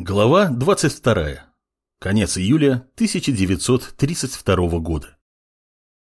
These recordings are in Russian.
Глава 22. Конец июля 1932 года.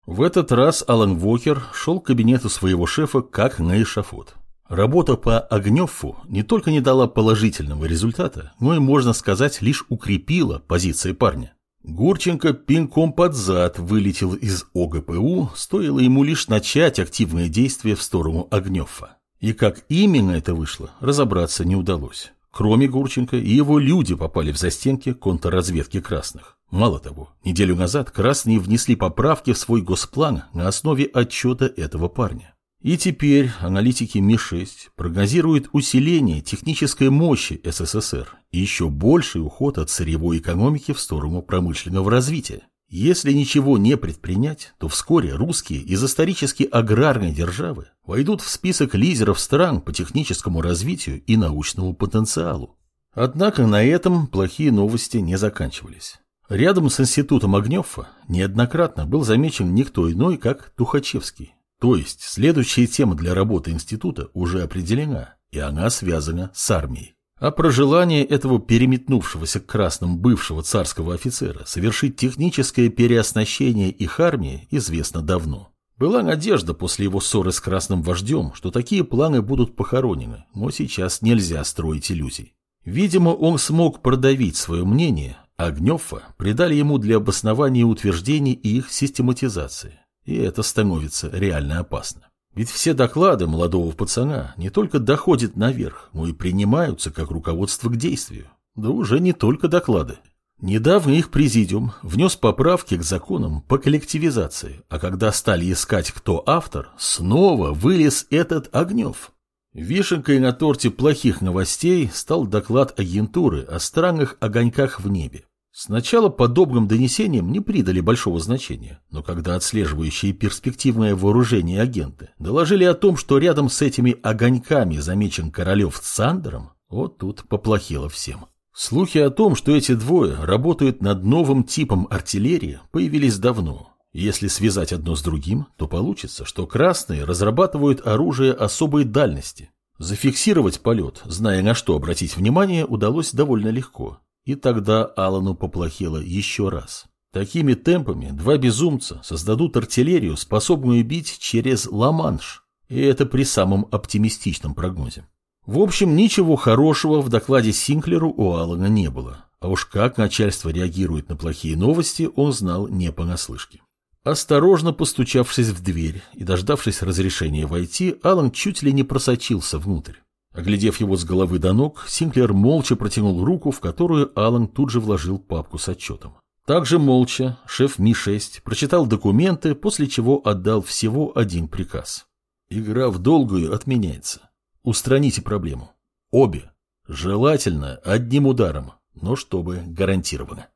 В этот раз Алан Вокер шел к кабинету своего шефа как на эшафот. Работа по Огневфу не только не дала положительного результата, но и, можно сказать, лишь укрепила позиции парня. Гурченко пинком под зад вылетел из ОГПУ, стоило ему лишь начать активные действия в сторону Огневфа. И как именно это вышло, разобраться не удалось. Кроме Гурченко, и его люди попали в застенки контрразведки красных. Мало того, неделю назад красные внесли поправки в свой госплан на основе отчета этого парня. И теперь аналитики Ми-6 прогнозируют усиление технической мощи СССР и еще больший уход от сырьевой экономики в сторону промышленного развития. Если ничего не предпринять, то вскоре русские из исторически аграрной державы войдут в список лидеров стран по техническому развитию и научному потенциалу. Однако на этом плохие новости не заканчивались. Рядом с институтом Огневфа неоднократно был замечен никто иной, как Тухачевский. То есть следующая тема для работы института уже определена, и она связана с армией. А про желание этого переметнувшегося к красным бывшего царского офицера совершить техническое переоснащение их армии известно давно. Была надежда после его ссоры с красным вождем, что такие планы будут похоронены, но сейчас нельзя строить иллюзий. Видимо, он смог продавить свое мнение, а Гнёфа придали ему для обоснования утверждений и их систематизации. И это становится реально опасно. Ведь все доклады молодого пацана не только доходят наверх, но и принимаются как руководство к действию. Да уже не только доклады. Недавно их президиум внес поправки к законам по коллективизации, а когда стали искать, кто автор, снова вылез этот Огнев. Вишенкой на торте плохих новостей стал доклад агентуры о странных огоньках в небе. Сначала подобным донесениям не придали большого значения, но когда отслеживающие перспективное вооружение агенты доложили о том, что рядом с этими огоньками замечен Королев с Сандером, вот тут поплохело всем. Слухи о том, что эти двое работают над новым типом артиллерии, появились давно. Если связать одно с другим, то получится, что красные разрабатывают оружие особой дальности. Зафиксировать полет, зная на что обратить внимание, удалось довольно легко. И тогда Алану поплохело еще раз. Такими темпами два безумца создадут артиллерию, способную бить через Ла-Манш. И это при самом оптимистичном прогнозе. В общем, ничего хорошего в докладе Синклеру у Алана не было. А уж как начальство реагирует на плохие новости, он знал не понаслышке. Осторожно постучавшись в дверь и дождавшись разрешения войти, Алан чуть ли не просочился внутрь. Оглядев его с головы до ног, Синклер молча протянул руку, в которую Алан тут же вложил папку с отчетом. Также молча шеф Ми-6 прочитал документы, после чего отдал всего один приказ. Игра в долгую отменяется. Устраните проблему. Обе. Желательно одним ударом, но чтобы гарантированно.